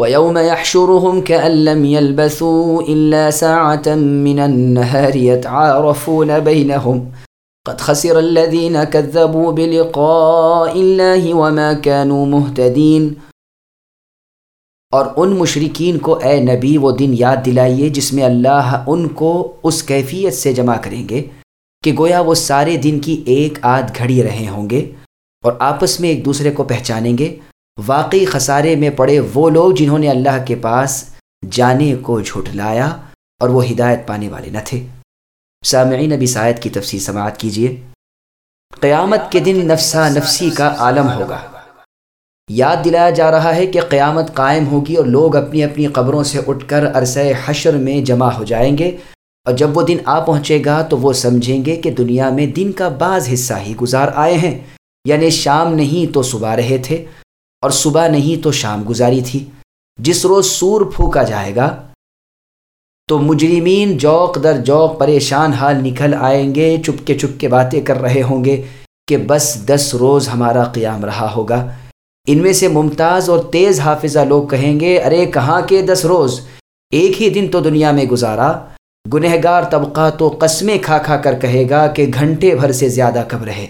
وَيَوْمَ يَحْشُرُهُمْ كَأَن لَّمْ يَلْبَثُوا إِلَّا سَاعَةً مِّنَ النَّهَارِ يَتَعَارَفُونَ بَيْنَهُمْ قد خسر الذين كذبوا بلقاء الله وما كانوا مهتدين اور ان مشرقین کو اے نبی وہ دن یاد دلائیے جس میں اللہ ان کو اس کیفیت سے جمع کریں گے کہ گویا وہ سارے دن کی ایک آدھ گھڑی رہے ہوں گے اور آپس میں ایک دوسرے کو پہچانیں گے واقعی خسارے میں پڑے وہ لوگ جنہوں نے اللہ کے پاس جانے کو جھٹلایا اور وہ ہدایت پانے والے نہ تھے۔ سامعین نبی سائد کی تفصیل سماعت کیجیے قیامت کے دن نفسا نفسی کا عالم ہوگا۔ یاد دلایا جا رہا ہے کہ قیامت قائم ہوگی اور لوگ اپنی اپنی قبروں سے اٹھ کر عرصہ حشر میں جمع ہو جائیں گے اور جب وہ دن آ پہنچے گا تو وہ سمجھیں گے کہ دنیا میں دن کا بعض حصہ ہی گزار آئے ہیں۔ یعنی شام نہیں تو صبح رہے تھے۔ اور صبح نہیں تو شام گزاری تھی۔ جس روز سور پھونکا جائے گا، تو مجرمین جوک در جوک پریشان حال نکل آئیں گے چپ کے چپ کے باتیں کر رہے ہوں گے کہ بس دس روز ہمارا قیام رہا ہوگا۔ ان میں سے ممتاز اور تیز حافظہ لوگ کہیں گے، ارے کہاں کے دس روز؟ ایک ہی دن تو دنیا میں گزارا۔ گنہگار طبقہ تو قسمیں کھا کھا کر کہے گا کہ گھنٹے بھر سے زیادہ کب رہے۔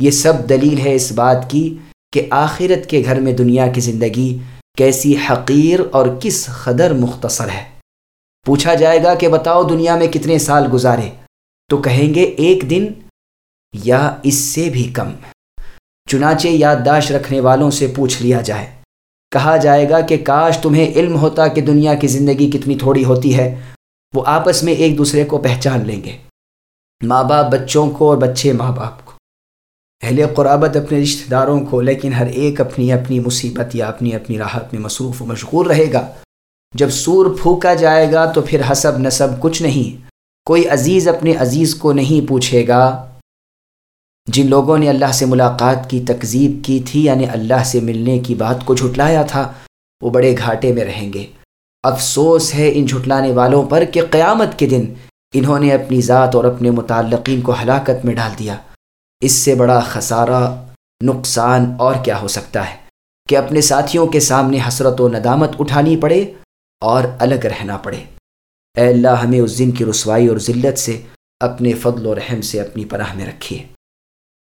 یہ سب دلیل ہے اس بات کی کہ آخرت کے گھر میں دنیا کی زندگی کیسی حقیر اور کس قدر مختصر ہے۔ پوچھا جائے گا کہ بتاؤ دنیا میں کتنے سال گزارے۔ تو کہیں گے ایک دن یا اس سے بھی کم۔ چنانچہ یادداشت رکھنے والوں سے پوچھ لیا جائے۔ کہا جائے گا کہ کاش تمہیں علم ہوتا کہ دنیا کی زندگی کتنی تھوڑی ہوتی ہے۔ وہ آپس میں ایک دوسرے کو پہچان لیں گے۔ ماں باپ بچوں کو اور بچے ماں باپ۔ کو اہل قرابت اپنے رشتہ داروں کو، لیکن ہر ایک اپنی اپنی مصیبت یا اپنی اپنی راحت میں مصروف و مشغول رہے گا۔ جب سور پھونکا جائے گا تو پھر حسب نصب کچھ نہیں۔ کوئی عزیز اپنے عزیز کو نہیں پوچھے گا۔ جن لوگوں نے اللہ سے ملاقات کی، تکذیب کی تھی یعنی اللہ سے ملنے کی بات کو جھٹلایا تھا، وہ بڑے گھاٹے میں رہیں گے۔ افسوس ہے ان جھٹلانے والوں پر کہ قیامت کے دن انہوں نے اپنی ذات اور اپنے متعلقین کو ہلاکت میں ڈال دیا۔ اس سے بڑا خسارہ، نقصان اور کیا ہو سکتا ہے؟ کہ اپنے ساتھیوں کے سامنے حسرت و ندامت اٹھانی پڑے اور الگ رہنا پڑے۔ اے اللہ، ہمیں اس دن کی رسوائی اور ذلت سے اپنے فضل و رحم سے اپنی پناہ میں رکھیے۔